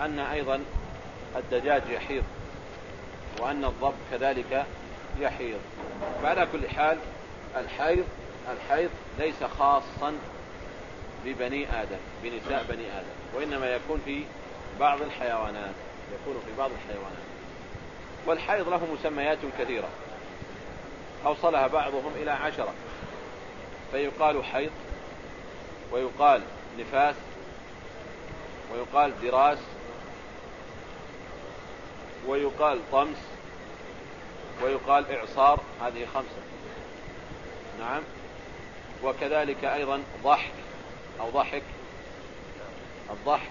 أن أيضا الدجاج يحيض وأن الضب كذلك يحيض. فعلى كل حال الحيض الحيض ليس خاصا ببني آدم بنساء بني آدم وإنما يكون في بعض الحيوانات يكون في بعض الحيوانات. والحيض له مسميات كثيرة. أوصلها بعضهم إلى عشرة. فيقال حيض ويقال نفاس ويقال دراس ويقال طمس ويقال إعصار هذه خمسة. نعم. وكذلك أيضا ضحك أو ضحك الضحك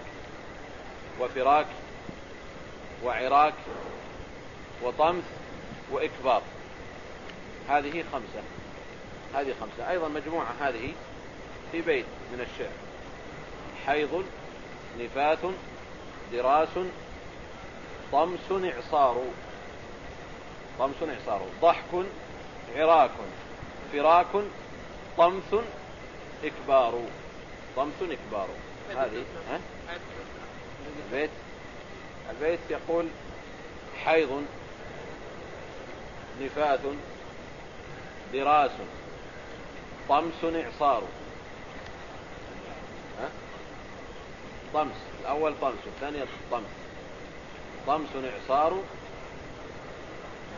وفراك وعراك وطمث وإكبار. هذه خمسة. هذه خمسة. أيضا مجموعة هذه في بيت من الشعر. حيض نفاث دراس طمس إعصار. طمس إعصار. ضحك عراك. فراك طمث إكبار. طمث إكبار. هذه ها؟ البيت. البيت يقول حيض نفاث دراس. طمس إعصار. ها؟ طمس. الأول طمس والثاني طمس. طمس إعصار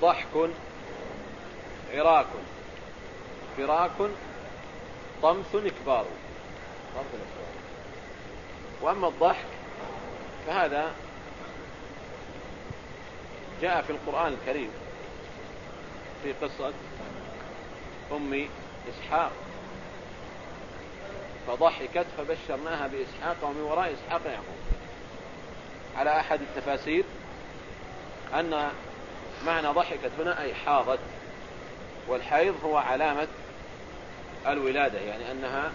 ضحك عراك فراك طمس إكبار. وأما الضحك فهذا جاء في القرآن الكريم في قصة أم إسحاق. فضحكت فبشرناها بإسحاق ومن وراء إسحاق يعقوب. على أحد التفاسير أن معنى ضحكت هنا أي حاضت والحيض هو علامة الولادة يعني أنها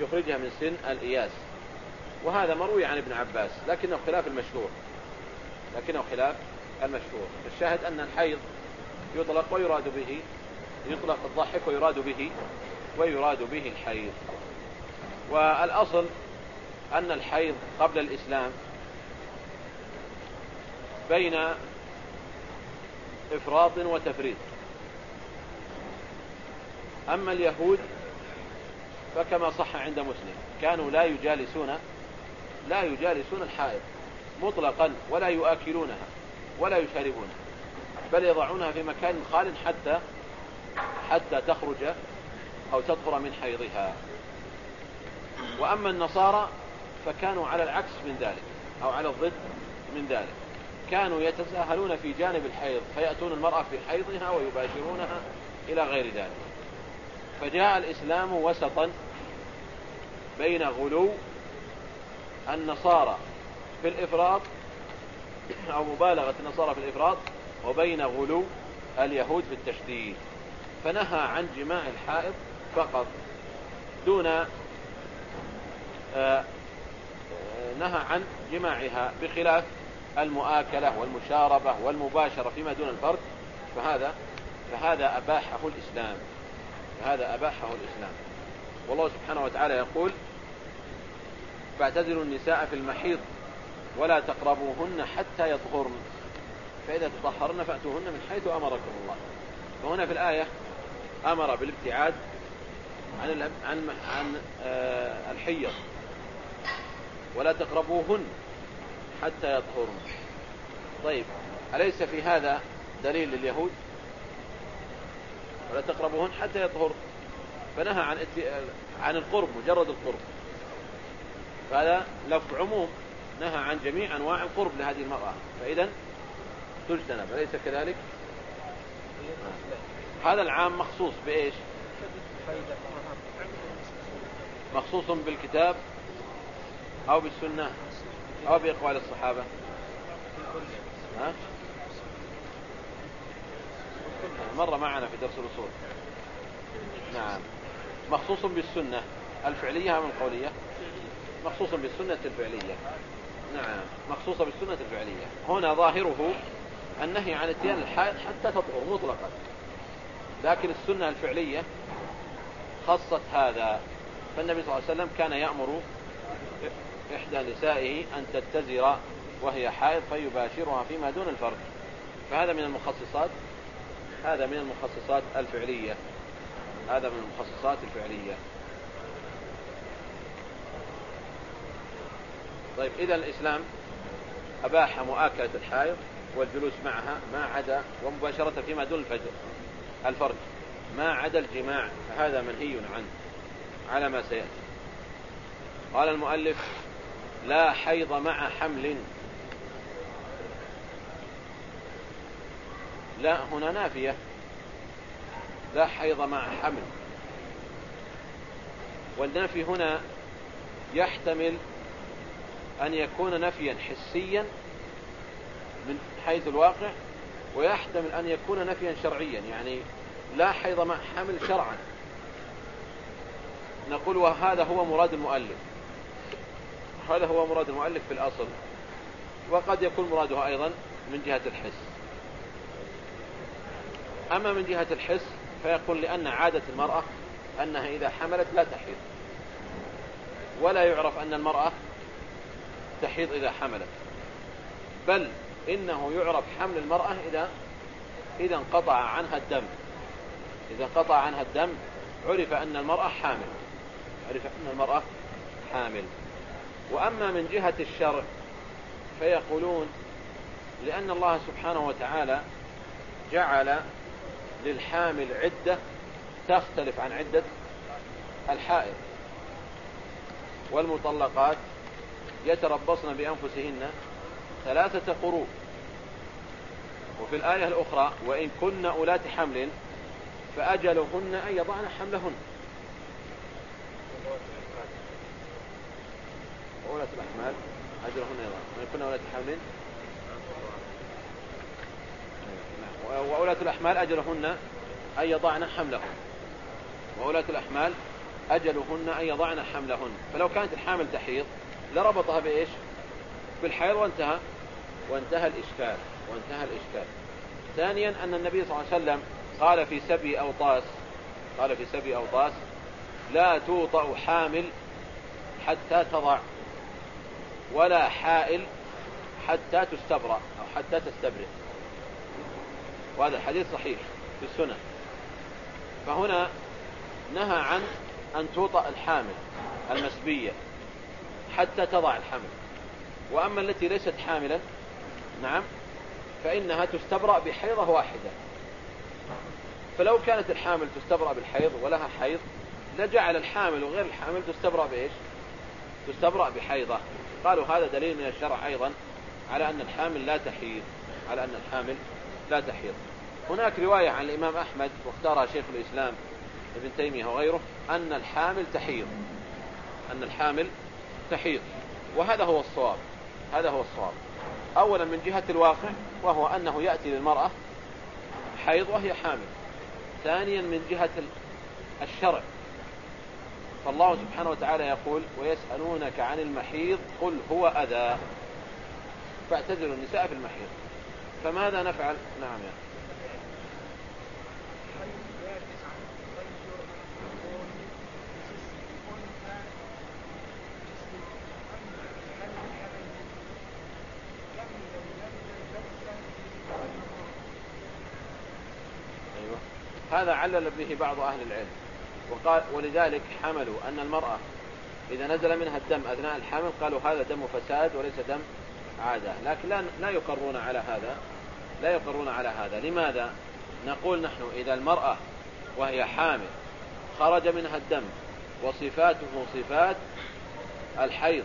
يخرجها من سن الإياس. وهذا مروي عن ابن عباس لكنه خلاف المشهور لكنه خلاف المشهور الشاهد أن الحيض يطلق ويراد به يطلق الضحك ويراد به ويراد به الحيض. والأصل أن الحيض قبل الإسلام بين إفراط وتفريط. أما اليهود فكما صح عند مسلم كانوا لا يجالسون لا يجالسون الحائض مطلقا ولا يؤكلونها ولا يشربونها بل يضعونها في مكان خال حتى حتى تخرج أو تطهر من حيضها. وأما النصارى فكانوا على العكس من ذلك أو على الضد من ذلك. كانوا يتساهلون في جانب الحيض فيأتون المرأة في حيضها ويباشرونها إلى غير ذلك. فجاء الإسلام وسطا بين غلو النصارى في الإفراط أو مبالغة النصارى في الإفراط وبين غلو اليهود في التشديد. فنهى عن جماع الحائض فقط دون آه، نهى عن جماعها بخلاف المؤاكلة والمشاربة والمباشرة فيما دون الفرد فهذا فهذا أباحه الإسلام. فهذا أباحه الإسلام. والله سبحانه وتعالى يقول فاعتزلوا النساء في المحيض ولا تقربوهن حتى يطهرن. فإذا تطهرن فأتوهن من حيث أمركم الله. فهنا في الآية أمر بالابتعاد عن عن عن آه، الحيض. ولا تقربوهن حتى يطهرن طيب أليس في هذا دليل لليهود؟ ولا تقربوهن حتى يطهر. فنهى عن عن القرب مجرد القرب. فهذا لفظ عموم. نهى عن جميع أنواع القرب لهذه المرأة. فإذا تجتنب أليس كذلك؟ هذا العام مخصوص بإيش؟ مخصوص بالكتاب أو بالسنة؟ أو بأقوال الصحابة؟ ها؟ مر معنا في درس الأصول. نعم. مخصوص بالسنة. الفعلية أم القولية مخصوص بالسنة الفعلية. نعم. مخصوصة بالسنة الفعلية. هنا ظاهره النهي عن اتيان الحائط حتى تطهر مطلقا. لكن السنة الفعلية خصت هذا. فالنبي صلى الله عليه وسلم كان يأمر إحدى نسائه أن تتزر وهي حائض فيباشرها فيما دون الفرج. فهذا من المخصصات هذا من المخصصات الفعلية. هذا من المخصصات الفعلية. طيب إذا الإسلام أباح مؤاكلة الحائض والجلوس معها ما عدا ومباشرة فيما دون الفجر الفرج. ما عدا الجماع فهذا منهي عنه على ما سيأتي. قال المؤلف لا حيض مع حمل. لا هنا نافية. لا حيض مع حمل. والنفي هنا يحتمل أن يكون نفيا حسيا من حيث الواقع ويحتمل أن يكون نفيا شرعيا يعني لا حيض مع حمل شرعا. نقول وهذا هو مراد المؤلف. هذا هو مراد المؤلف في الأصل وقد يكون مراده أيضا من جهة الحس. أما من جهة الحس فيقول لأن عادة المرأة أنها إذا حملت لا تحيض ولا يعرف أن المرأة تحيض إذا حملت. بل إنه يعرف حمل المرأة إذا إذا انقطع عنها الدم. إذا انقطع عنها الدم عرف أن المرأة حامل عرف أن المرأة حامل. وأما من جهة الشرع فيقولون لأن الله سبحانه وتعالى جعل للحامل عدة تختلف عن عدة الحائض والمطلقات يتربصن بأنفسهن ثلاثة قروء. وفي الآية الأخرى وإن كن أولات حمل فأجلهن أن يضعن حملهن. أولات الأحمال. أجلهن يضعن وإن كن أولات حمل وأولاة الأحمال أجلهن أن يضعن حملهن وأولاة الأحمال أجلهن أن يضعن حملهن. فلو كانت الحامل تحيض لربطها بإيش؟ بالحيض وانتهى. وانتهى الإشكال. وانتهى الإشكال. ثانيا أن النبي صلى الله عليه وسلم قال في سبي أوطاس قال في سبي أوطاس لا توطأ حامل حتى تضع ولا حائل حتى تستبرأ أو حتى تستبرئ. وهذا حديث صحيح في السنة فهنا نهى عن أن توطأ الحامل المسبية حتى تضع الحمل. وأما التي ليست حاملا نعم فإنها تستبرأ بحيضة واحدة. فلو كانت الحامل تستبرأ بالحيض ولها حيض لجعل الحامل وغير الحامل تستبرأ بإيش؟ تستبرأ بحيضة. قالوا هذا دليل من الشرع أيضا على أن الحامل لا تحيض على أن الحامل لا تحيض. هناك رواية عن الإمام أحمد واختارها شيخ الإسلام ابن تيمية وغيره أن الحامل تحيض أن الحامل تحيض. وهذا هو الصواب هذا هو الصواب. أولا من جهة الواقع وهو أنه يأتي للمرأة حيض وهي حامل. ثانيا من جهة الشرع فالله سبحانه وتعالى يقول ويسألونك عن المحيض قل هو أذى. فاعتذروا النساء في المحيض. فماذا نفعل؟ نعم يا أيوة. هذا علل به بعض أهل العلم. وقال ولذلك حملوا أن المرأة إذا نزل منها الدم أثناء الحمل قالوا هذا دم فساد وليس دم عادة. لكن لا, لا يقرون على هذا لا يقرون على هذا. لماذا؟ نقول نحن إذا المرأة وهي حامل خرج منها الدم وصفاته صفات الحيض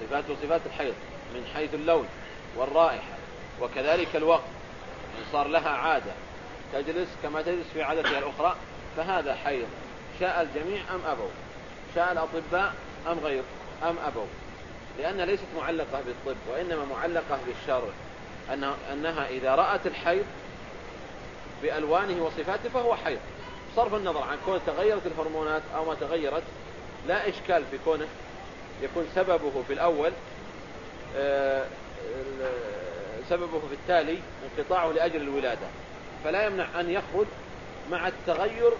صفاته صفات الحيض من حيث اللون والرائحة وكذلك الوقت صار لها عادة تجلس كما تجلس في عادتها الأخرى فهذا حيض. شاء الجميع أم أبوا؟ شاء الأطباء أم غير؟ أم أبوا؟ لأنها ليست معلقة بالطب وإنما معلقة بالشرع أنها إذا رأت الحيض بألوانه وصفاته فهو حيض. صرف النظر عن كون تغيرت الهرمونات أو ما تغيرت لا إشكال في كونه. يكون سببه في الأول آه، سببه في التالي انقطاعه لأجل الولادة. فلا يمنع أن يخرج مع التغير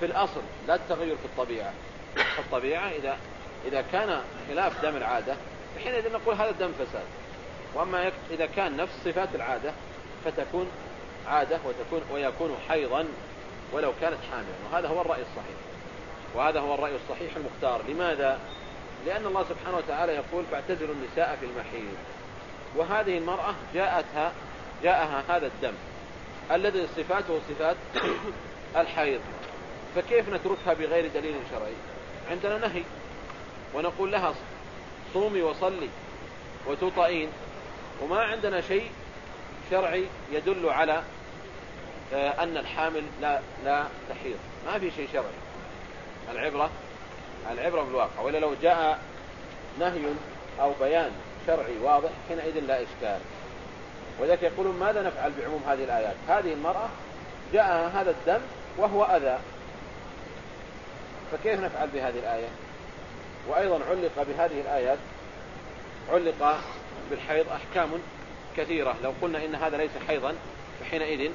في الأصل لا التغير في الطبيعة. في الطبيعة إذا إذا كان خلاف دم العادة فحينئذ نقول هذا الدم فساد. وأما إذا كان نفس صفات العادة فتكون عادة وتكون ويكون حيضا ولو كانت حاملا. وهذا هو الرأي الصحيح. وهذا هو الرأي الصحيح المختار. لماذا؟ لأن الله سبحانه وتعالى يقول فاعتزلوا النساء في المحيض. وهذه المرأة جاءتها جاءها هذا الدم الذي صفاته صفات الحيض. فكيف نتركها بغير دليل شرعي؟ عندنا نهي ونقول لها صومي وصلي وتطئين وما عندنا شيء شرعي يدل على آه، أن الحامل لا لا تحيض. ما في شيء شرعي. العبرة العبرة بالواقع ولا لو جاء نهي أو بيان شرعي واضح حينئذ لا إشكال. ولذلك يقولون ماذا نفعل بعموم هذه الآيات؟ هذه المرأة جاءها هذا الدم وهو أذى. فكيف نفعل بهذه الآية؟ وأيضا علق بهذه الآيات علق بالحيض أحكام كثيرة. لو قلنا إن هذا ليس حيضا فحينئذ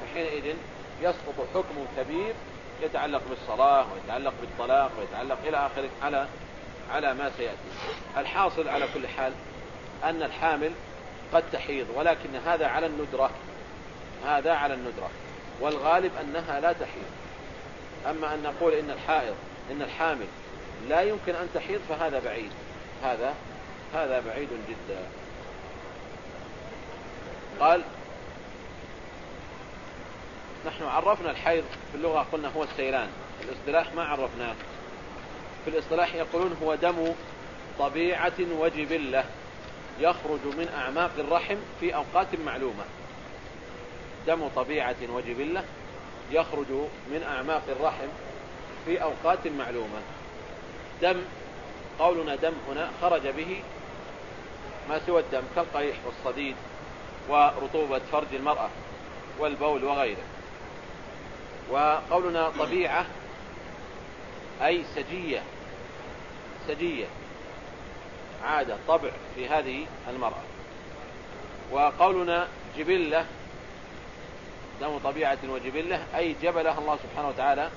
فحينئذ يسقط حكم كبير يتعلق بالصلاة ويتعلق بالطلاق ويتعلق إلى آخره على على ما سيأتي. الحاصل على كل حال أن الحامل قد تحيض ولكن هذا على الندرة هذا على الندرة. والغالب أنها لا تحيض. أما أن نقول إن الحائض إن الحامل لا يمكن أن تحيض فهذا بعيد. هذا هذا بعيد جدا. قال نحن عرفنا الحيض في اللغة قلنا هو السيلان. الاصطلاح ما عرفناه. في الاصطلاح يقولون هو دم طبيعة وجبلة يخرج من أعماق الرحم في أوقات معلومة. دم طبيعة وجبلة يخرج من أعماق الرحم في أوقات معلومة. دم قولنا دم هنا خرج به ما سوى الدم كالقيح والصديد ورطوبة فرج المرأة والبول وغيره. وقولنا طبيعة أي سجية سجية عادة طبع في هذه المرأة. وقولنا جبلة دم طبيعة وجبلة أي جبلها الله سبحانه وتعالى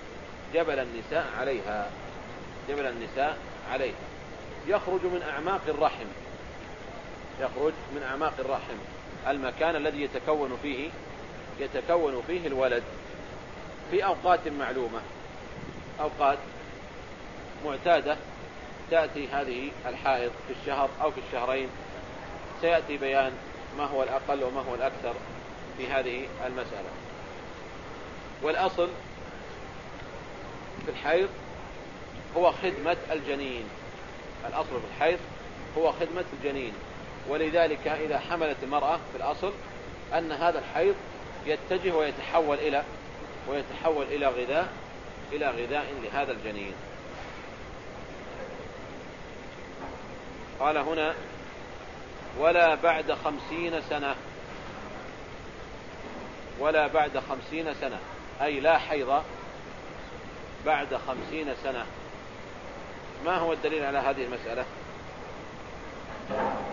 جبل النساء عليها جبل النساء عليها. يخرج من أعماق الرحم يخرج من أعماق الرحم. المكان الذي يتكون فيه يتكون فيه الولد في أوقات معلومة أوقات معتادة. تأتي هذه الحائض في الشهر أو في الشهرين سيأتي بيان ما هو الأقل وما هو الأكثر. في هذه المسألة. والأصل في الحيض هو خدمة الجنين. الأصل في الحيض هو خدمة الجنين. ولذلك إذا حملت المرأة في الأصل أن هذا الحيض يتجه ويتحول إلى ويتحول إلى غذاء إلى غذاء لهذا الجنين. قال هنا ولا بعد خمسين سنة ولا بعد خمسين سنة. أي لا حيض بعد خمسين سنة. ما هو الدليل على هذه المسألة؟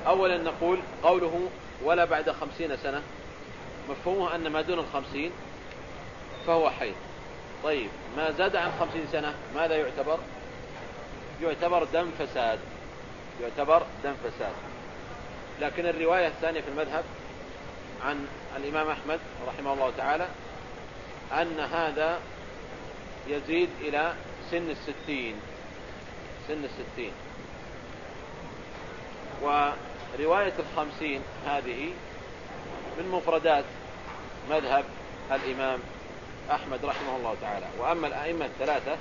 أولا نقول قوله ولا بعد خمسين سنة. مفهومه أن ما دون الخمسين فهو حيض. طيب ما زاد عن خمسين سنة ماذا يعتبر؟ يعتبر دم فساد. يعتبر دم فساد. لكن الرواية الثانية في المذهب عن الإمام أحمد رحمه الله تعالى أن هذا يزيد إلى سن الستين. سن الستين. ورواية الخمسين هذه من مفردات مذهب الإمام أحمد رحمه الله تعالى. وأما الأئمة الثلاثة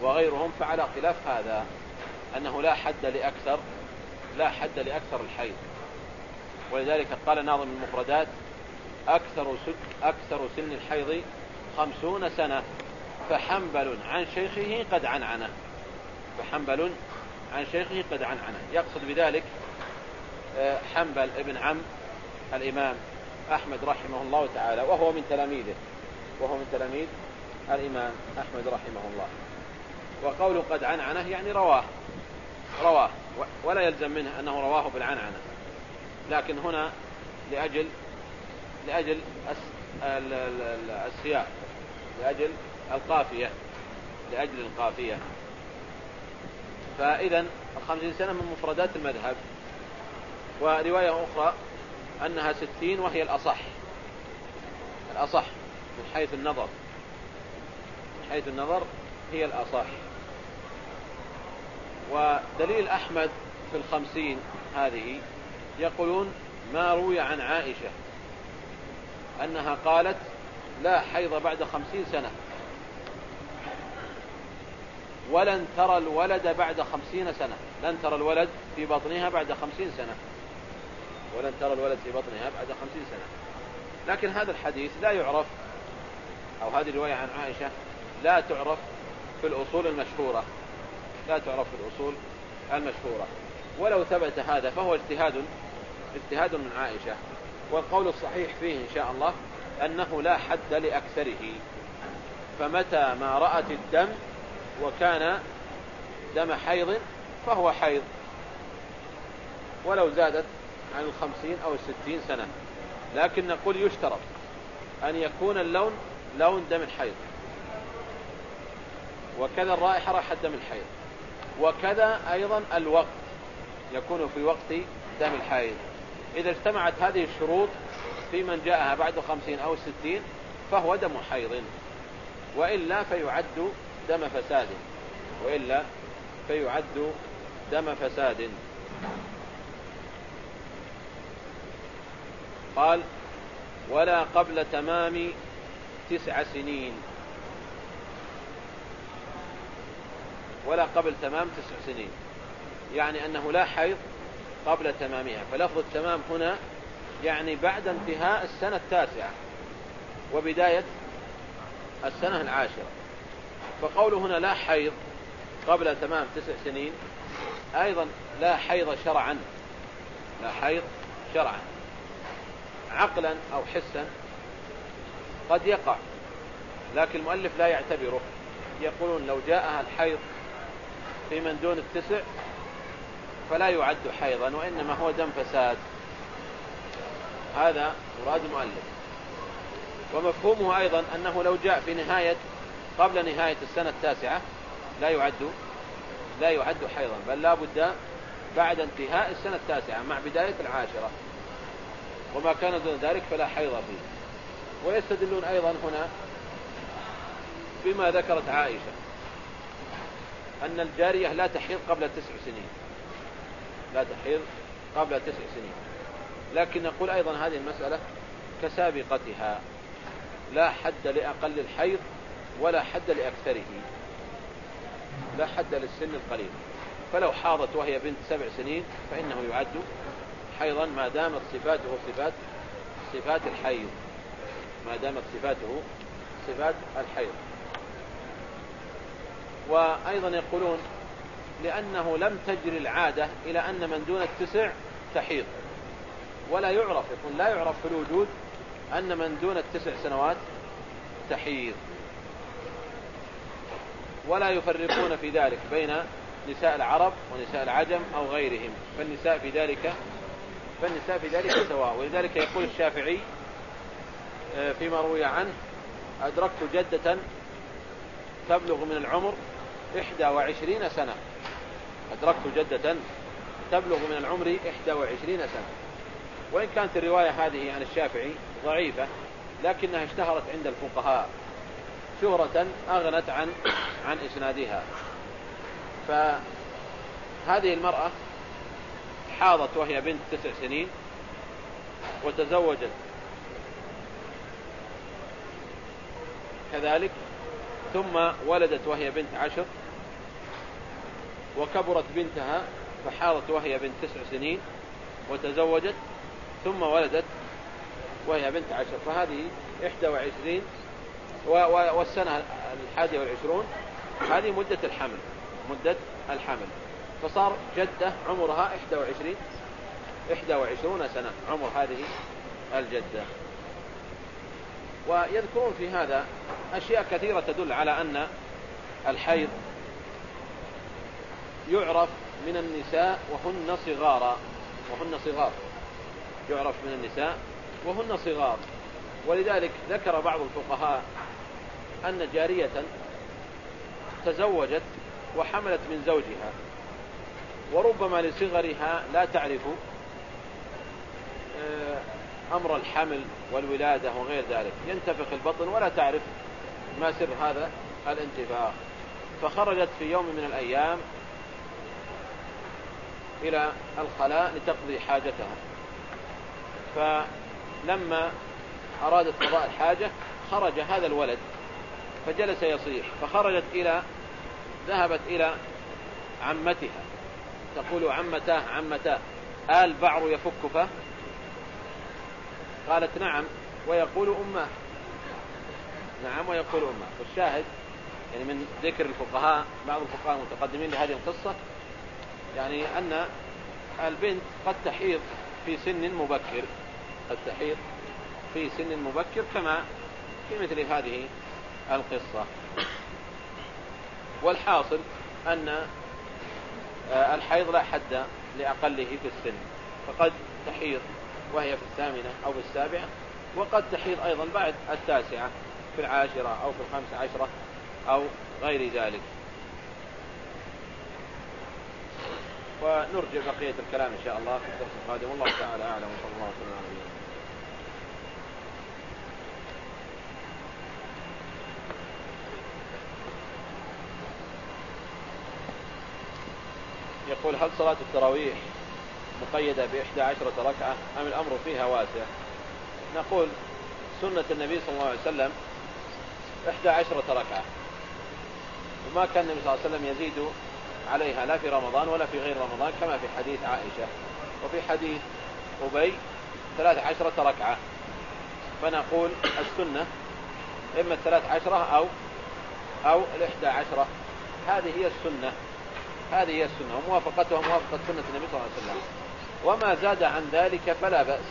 وغيرهم فعلى خلاف هذا أنه لا حد لأكثر لا حد لأكثر الحيض. ولذلك قال ناظم المفردات أكثر, أكثر سن الحيض خمسون سنة فحنبل عن شيخه قد عنعنه. فحنبل عن شيخه قد عنعنه. يقصد بذلك آه، حنبل ابن عم الإمام أحمد رحمه الله تعالى وهو من تلاميذه وهو من تلاميذ الإمام أحمد رحمه الله. وقول قد عنعنه يعني رواه رواه ولا يلزم منه أنه رواه بالعنعنة. لكن هنا لأجل لأجل السياق لأجل القافية لأجل القافية. فإذا الخمسين سنة من مفردات المذهب ورواية أخرى أنها ستين وهي الأصح. الأصح من حيث النظر. من حيث النظر هي الأصح. ودليل أحمد في الخمسين هذه يقولون ما روي عن عائشة أنها قالت لا حيض بعد خمسين سنة. ولن ترى الولد بعد خمسين سنة. لن ترى الولد في بطنها بعد خمسين سنة. ولن ترى الولد في بطنها بعد خمسين سنة. لكن هذا الحديث لا يعرف أو هذه الرواية عن عائشة لا تعرف في الأصول المشهورة. لا تعرف في الأصول المشهورة. ولو ثبت هذا فهو اجتهاد اجتهاد من عائشة. والقول الصحيح فيه إن شاء الله أنه لا حد لأكثره. فمتى ما رأت الدم وكان دم حيض فهو حيض. ولو زادت عن الخمسين أو الستين سنة. لكن نقول يشترط أن يكون اللون لون دم الحيض وكذا الرائحة رائحة دم الحيض. وكذا أيضا الوقت. يكون في وقت دم الحيض. إذا اجتمعت هذه الشروط في من جاءها بعد خمسين أو ستين فهو دم حيض وإلا فيعد دم فساد وإلا فيعد دم فساد. قال ولا قبل تمام تسع سنين. ولا قبل تمام تسع سنين. يعني أنه لا حيض قبل تمامها. فلفظ التمام هنا يعني بعد انتهاء السنة التاسعة وبداية السنة العاشرة. فقوله هنا لا حيض قبل تمام تسع سنين أيضا لا حيض شرعا. لا حيض شرعا. عقلا أو حسا قد يقع لكن المؤلف لا يعتبره. يقولون لو جاءها الحيض في من دون التسع فلا يعد حيضا وإنما هو دم فساد. هذا مراد المؤلف. ومفهومه أيضا أنه لو جاء في نهاية قبل نهاية السنة التاسعة لا يعد لا يعد حيضا بل لا بد بعد انتهاء السنة التاسعة مع بداية العاشرة. وما كان دون ذلك فلا حيض فيه. ويستدلون أيضا هنا بما ذكرت عائشة أن الجارية لا تحيض قبل تسع سنين. لا تحيض قبل تسع سنين. لكن نقول أيضا هذه المسألة كسابقتها. لا حد لأقل الحيض ولا حد لأكثره. لا حد للسن القليل. فلو حاضت وهي بنت سبع سنين فإنه يعد حيضا ما دامت صفاته صفات صفات الحيض. ما دامت صفاته صفات الحيض. وأيضا يقولون لأنه لم تجري العادة إلى أن من دون التسع تحيض. ولا يعرف يقول لا يعرف في الوجود أن من دون التسع سنوات تحيض. ولا يفرقون في ذلك بين نساء العرب ونساء العجم أو غيرهم. فالنساء في ذلك فالنساء في ذلك سواء. ولذلك يقول الشافعي آه، فيما روي عنه أدركت جدة تبلغ من العمر إحدى وعشرين سنة. أدركت جدة تبلغ من العمر إحدى وعشرين سنة. وإن كانت الرواية هذه عن الشافعي ضعيفة لكنها اشتهرت عند الفقهاء شهرة أغنت عن عن إسنادها. فهذه المرأة حاضت وهي بنت تسع سنين وتزوجت. كذلك ثم ولدت وهي بنت عشر وكبرت بنتها فحاضت وهي بنت تسع سنين وتزوجت ثم ولدت وهي بنت عشر. فهذه إحدى وعشرين والسنة الحادية والعشرون هذه مدة الحمل مدة الحمل. فصار جدة عمرها إحدى وعشرين إحدى وعشرون سنة عمر هذه الجدة. ويذكرون في هذا أشياء كثيرة تدل على أن الحيض يعرف من النساء وهن صغارا وهن صغار. يعرف من النساء وهن صغار. ولذلك ذكر بعض الفقهاء أن جارية تزوجت وحملت من زوجها وربما لصغرها لا تعرف آه، أمر الحمل والولادة وغير ذلك. ينتفخ البطن ولا تعرف ما سر هذا الانتفاخ. فخرجت في يوم من الأيام إلى الخلاء لتقضي حاجتها. فلما أرادت قضاء الحاجة خرج هذا الولد فجلس يصيح فخرجت إلى ذهبت إلى عمتها. تقول عمتاه عمتاه آل بعر يفك فه؟ قالت نعم ويقول أمه. نعم ويقول أمه. والشاهد يعني من ذكر الفقهاء بعض الفقهاء المتقدمين لهذه القصة يعني أن البنت قد تحيض في سن مبكر قد تحيض في سن مبكر كما في مثل هذه القصة. والحاصل أن آه، الحيض لا حد لأقله في السن فقد تحيض وهي في الثامنة أو في السابعة وقد تحيض أيضا بعد التاسعة في العاشرة أو في الخامسة عشرة أو غير ذلك. ونرجع بقية الكلام إن شاء الله في الدرس القادم. والله تعالى أعلم. وصلى الله وسلم على نبينا يقول هل صلاة التراويح مقيدة بإحدى عشرة ركعة أم الأمر فيها واسع؟ نقول سنة النبي صلى الله عليه وسلم إحدى عشرة ركعة. وما كان النبي صلى الله عليه وسلم يزيد عليها لا في رمضان ولا في غير رمضان كما في حديث عائشة. وفي حديث أبي ثلاث عشرة ركعة. فنقول السنة إما الثلاث عشرة أو أو الإحدى عشرة. هذه هي السنة. هذه هي السنة. وموافقتها موافقة سنة النبي صلى الله عليه وسلم. وما زاد عن ذلك فلا بأس.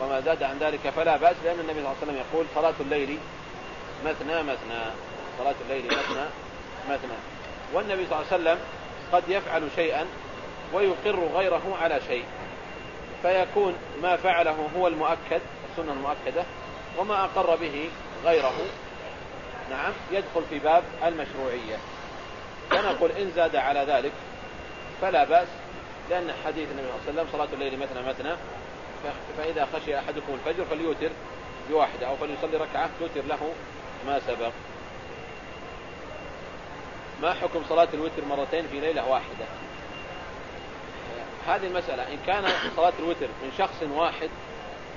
وما زاد عن ذلك فلا بأس لأن النبي صلى الله عليه وسلم يقول صلاة الليل مثنى مثنى. صلاة الليل مثنى مثنى. والنبي صلى الله عليه وسلم قد يفعل شيئا ويقر غيره على شيء فيكون ما فعله هو المؤكد السنة المؤكدة وما أقر به غيره. نعم يدخل في باب المشروعية. ونقول إن زاد على ذلك فلا بأس لأن حديث النبي صلى الله عليه وسلم صلاة الليل مثنى مثنى فإذا خشي أحدكم الفجر فليوتر بواحدة أو فليصلي ركعة توتر له ما سبق. ما حكم صلاة الوتر مرتين في ليلة واحدة؟ هذه المسألة إن كان صلاة الوتر من شخص واحد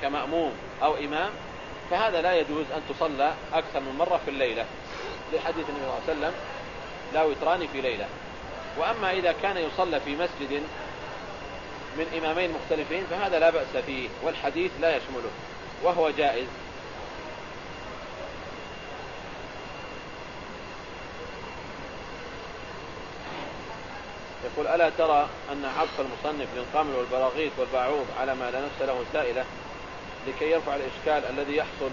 كمأموم أو إمام فهذا لا يجوز أن تصلى أكثر من مرة في الليلة. لحديث النبي صلى الله عليه وسلم لا وتران في ليلة. وأما إذا كان يصلى في مسجد من إمامين مختلفين فهذا لا بأس فيه والحديث لا يشمله وهو جائز. يقول ألا ترى أن عطف المصنف للقمل والبراغيث والباعوض على ما لا نفس له سائلة لكي يرفع الإشكال الذي يحصل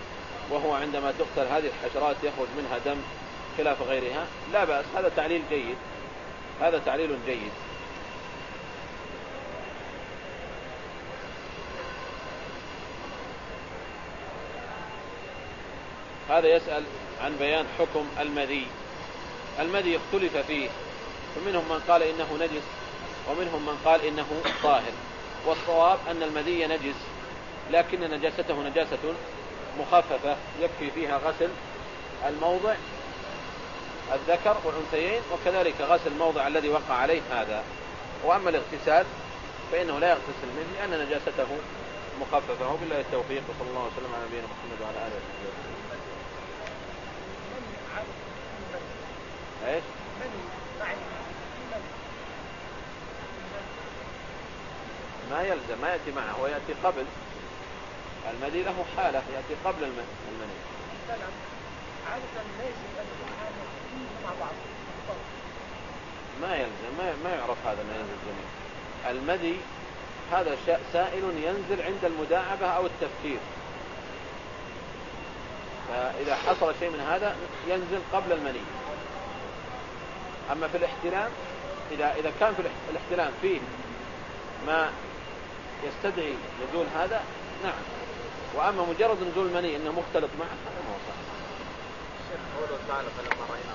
وهو عندما تقتل هذه الحشرات يخرج منها دم خلاف غيرها لا بأس هذا تعليل جيد. هذا تعليل جيد. هذا يسأل عن بيان حكم المذي. المذي اختلف فيه. فمنهم من قال إنه نجس ومنهم من قال إنه طاهر. والصواب أن المذي نجس لكن نجاسته نجاسة مخففة يكفي فيها غسل الموضع الذكر والأنثيين وكذلك غسل الموضع الذي وقع عليه هذا. وأما الاغتسال فإنه لا يغتسل منه لأن نجاسته مخففة. وبالله التوفيق وصلى الله وسلم على نبينا محمد وعلى آله وصحبه وسلم. إيش؟ ما يلزم ما يأتي معه هو يأتي قبل. المدي له حالة يأتي قبل المني عادة مع بعض ما يلزم ما, ما يعرف هذا ما ينزل جميع المدي هذا سائل ينزل عند المداعبة أو التفكير. فإذا حصل شيء من هذا ينزل قبل المني أما في الاحتلام إذا إذا كان في الاحتلام فيه ما يستدعي نزول هذا؟ نعم. وأما مجرد نزول المني أنه مختلط معه هذا ما هو صحيح الشيخ قوله تعالى فلما رأينا